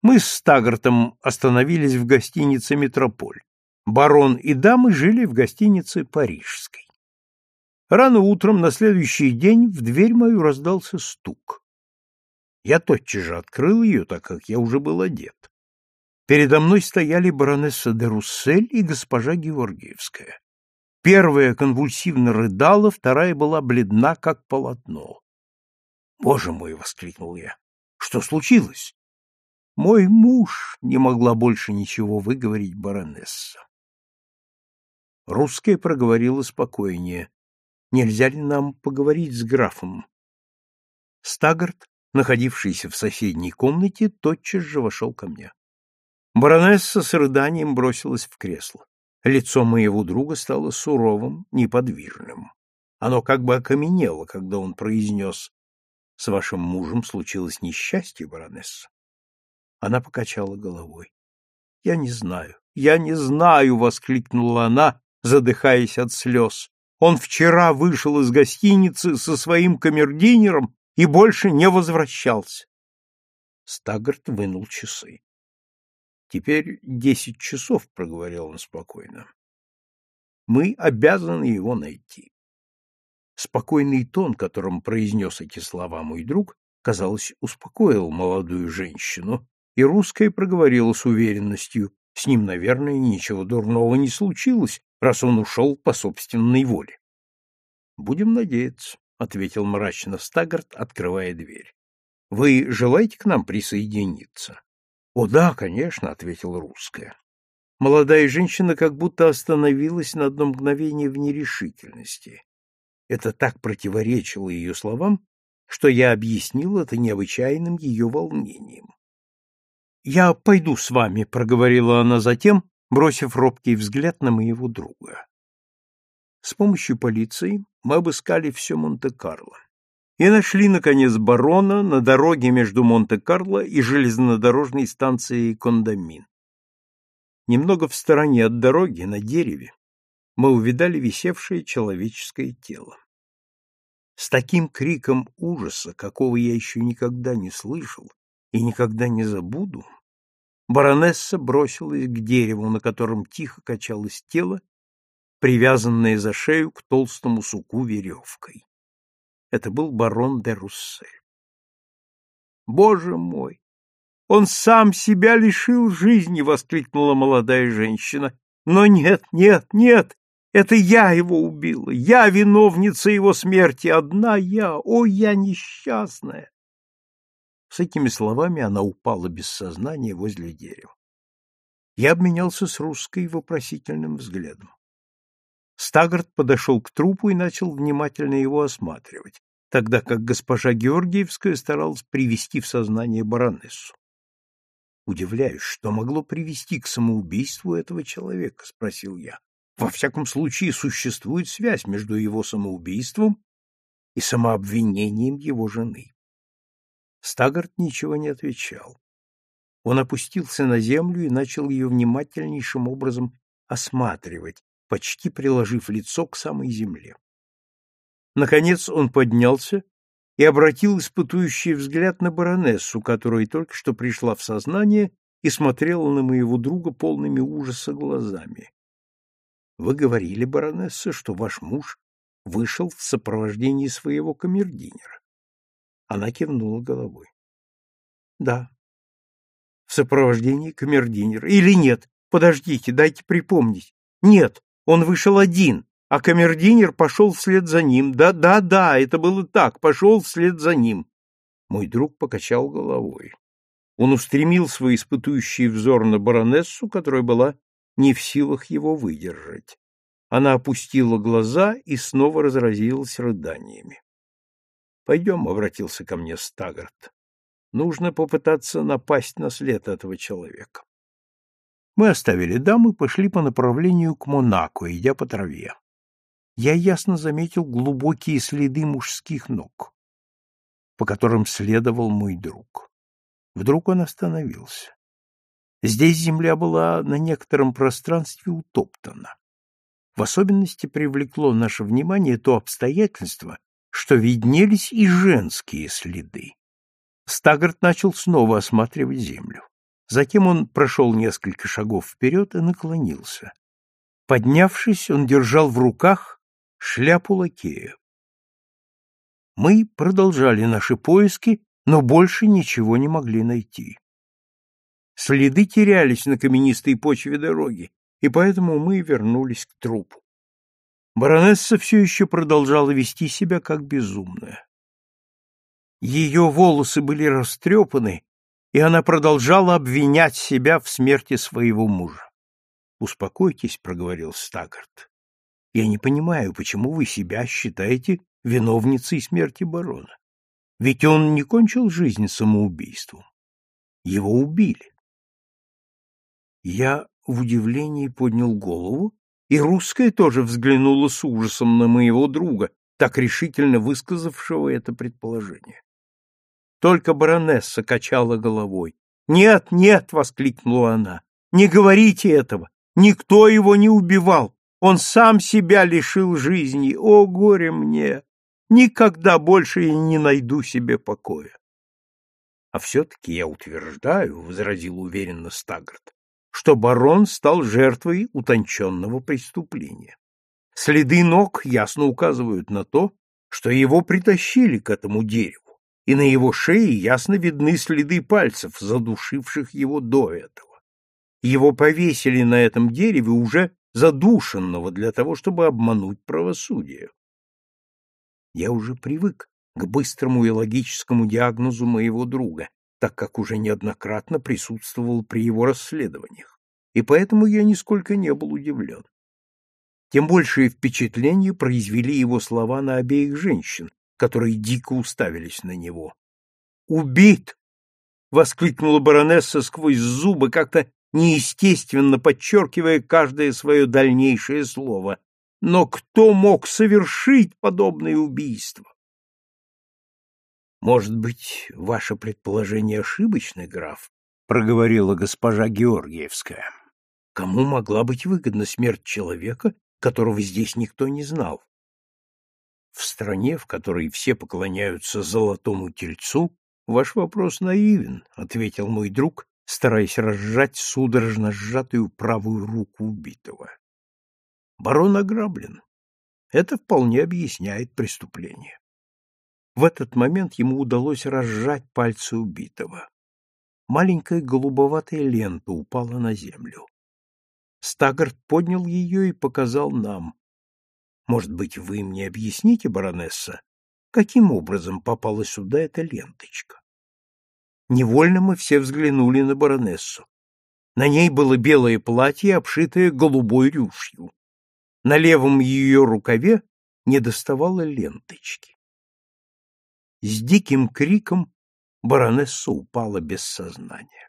Мы с Стагартом остановились в гостинице «Метрополь». Барон и дамы жили в гостинице «Парижской». Рано утром на следующий день в дверь мою раздался стук. Я тотчас же открыл ее, так как я уже был одет. Передо мной стояли баронесса де Руссель и госпожа Георгиевская. Первая конвульсивно рыдала, вторая была бледна, как полотно. «Боже мой!» — воскликнул я. «Что случилось?» «Мой муж!» — не могла больше ничего выговорить баронесса. Русская проговорила спокойнее. «Нельзя ли нам поговорить с графом?» Стагарт, находившийся в соседней комнате, тотчас же вошел ко мне. Баронесса с рыданием бросилась в кресло. Лицо моего друга стало суровым, неподвижным. Оно как бы окаменело, когда он произнес «С вашим мужем случилось несчастье, баронесса?» Она покачала головой. «Я не знаю, я не знаю!» — воскликнула она, задыхаясь от слез. «Он вчера вышел из гостиницы со своим камердинером и больше не возвращался». Стаггарт вынул часы. «Теперь десять часов», — проговорил он спокойно. «Мы обязаны его найти». Спокойный тон, которым произнес эти слова мой друг, казалось, успокоил молодую женщину, и русская проговорила с уверенностью, с ним, наверное, ничего дурного не случилось, раз он ушел по собственной воле. «Будем надеяться», — ответил мрачно Стагарт, открывая дверь. «Вы желаете к нам присоединиться?» «О да, конечно», — ответила русская. Молодая женщина как будто остановилась на одно мгновение в нерешительности. Это так противоречило ее словам, что я объяснил это необычайным ее волнением. «Я пойду с вами», — проговорила она затем, бросив робкий взгляд на моего друга. С помощью полиции мы обыскали все Монте-Карло и нашли, наконец, барона на дороге между Монте-Карло и железнодорожной станцией Кондамин. Немного в стороне от дороги, на дереве, мы увидали висевшее человеческое тело. С таким криком ужаса, какого я еще никогда не слышал и никогда не забуду, баронесса бросилась к дереву, на котором тихо качалось тело, привязанное за шею к толстому суку веревкой. Это был барон де Руссель. «Боже мой! Он сам себя лишил жизни!» — воскликнула молодая женщина. «Но нет, нет, нет! Это я его убила! Я виновница его смерти! Одна я! О, я несчастная!» С этими словами она упала без сознания возле дерева. Я обменялся с русской вопросительным взглядом. Стагарт подошел к трупу и начал внимательно его осматривать, тогда как госпожа Георгиевская старалась привести в сознание баронессу. «Удивляюсь, что могло привести к самоубийству этого человека?» — спросил я. «Во всяком случае, существует связь между его самоубийством и самообвинением его жены». Стагарт ничего не отвечал. Он опустился на землю и начал ее внимательнейшим образом осматривать, почти приложив лицо к самой земле. Наконец он поднялся и обратил испытующий взгляд на баронессу, которая только что пришла в сознание и смотрела на моего друга полными ужаса глазами. — Вы говорили, баронесса, что ваш муж вышел в сопровождении своего камердинера. Она кивнула головой. — Да. — В сопровождении камердинера. Или нет? Подождите, дайте припомнить. Нет, он вышел один, а камердинер пошел вслед за ним. Да-да-да, это было так, пошел вслед за ним. Мой друг покачал головой. Он устремил свой испытующий взор на баронессу, которая была не в силах его выдержать. Она опустила глаза и снова разразилась рыданиями. «Пойдем», — обратился ко мне Стагарт. «Нужно попытаться напасть на след этого человека». Мы оставили дам и пошли по направлению к Монако, идя по траве. Я ясно заметил глубокие следы мужских ног, по которым следовал мой друг. Вдруг он остановился. Здесь земля была на некотором пространстве утоптана. В особенности привлекло наше внимание то обстоятельство, что виднелись и женские следы. Стагарт начал снова осматривать землю. Затем он прошел несколько шагов вперед и наклонился. Поднявшись, он держал в руках шляпу лакея. Мы продолжали наши поиски, но больше ничего не могли найти. Следы терялись на каменистой почве дороги, и поэтому мы вернулись к трупу. Баронесса все еще продолжала вести себя как безумная. Ее волосы были растрепаны, и она продолжала обвинять себя в смерти своего мужа. «Успокойтесь», — проговорил Стаггарт. «Я не понимаю, почему вы себя считаете виновницей смерти барона. Ведь он не кончил жизнь самоубийством. Его убили». Я в удивлении поднял голову и русская тоже взглянула с ужасом на моего друга, так решительно высказавшего это предположение. Только баронесса качала головой. «Нет, нет!» — воскликнула она. «Не говорите этого! Никто его не убивал! Он сам себя лишил жизни! О, горе мне! Никогда больше я не найду себе покоя!» «А все-таки я утверждаю», — возразил уверенно Стаггарт, что барон стал жертвой утонченного преступления. Следы ног ясно указывают на то, что его притащили к этому дереву, и на его шее ясно видны следы пальцев, задушивших его до этого. Его повесили на этом дереве уже задушенного для того, чтобы обмануть правосудие. Я уже привык к быстрому и логическому диагнозу моего друга, так как уже неоднократно присутствовал при его расследованиях, и поэтому я нисколько не был удивлен. Тем большее впечатление произвели его слова на обеих женщин, которые дико уставились на него. «Убит!» — воскликнула баронесса сквозь зубы, как-то неестественно подчеркивая каждое свое дальнейшее слово. «Но кто мог совершить подобное убийство?» Может быть, ваше предположение ошибочно, граф, проговорила госпожа Георгиевская. Кому могла быть выгодна смерть человека, которого здесь никто не знал? В стране, в которой все поклоняются золотому тельцу, ваш вопрос наивен, ответил мой друг, стараясь разжать судорожно сжатую правую руку убитого. Барон ограблен. Это вполне объясняет преступление. В этот момент ему удалось разжать пальцы убитого. Маленькая голубоватая лента упала на землю. Стагарт поднял ее и показал нам. Может быть, вы мне объясните, баронесса, каким образом попала сюда эта ленточка? Невольно мы все взглянули на баронессу. На ней было белое платье, обшитое голубой рюшью. На левом ее рукаве не доставало ленточки. С диким криком баронесса упала без сознания.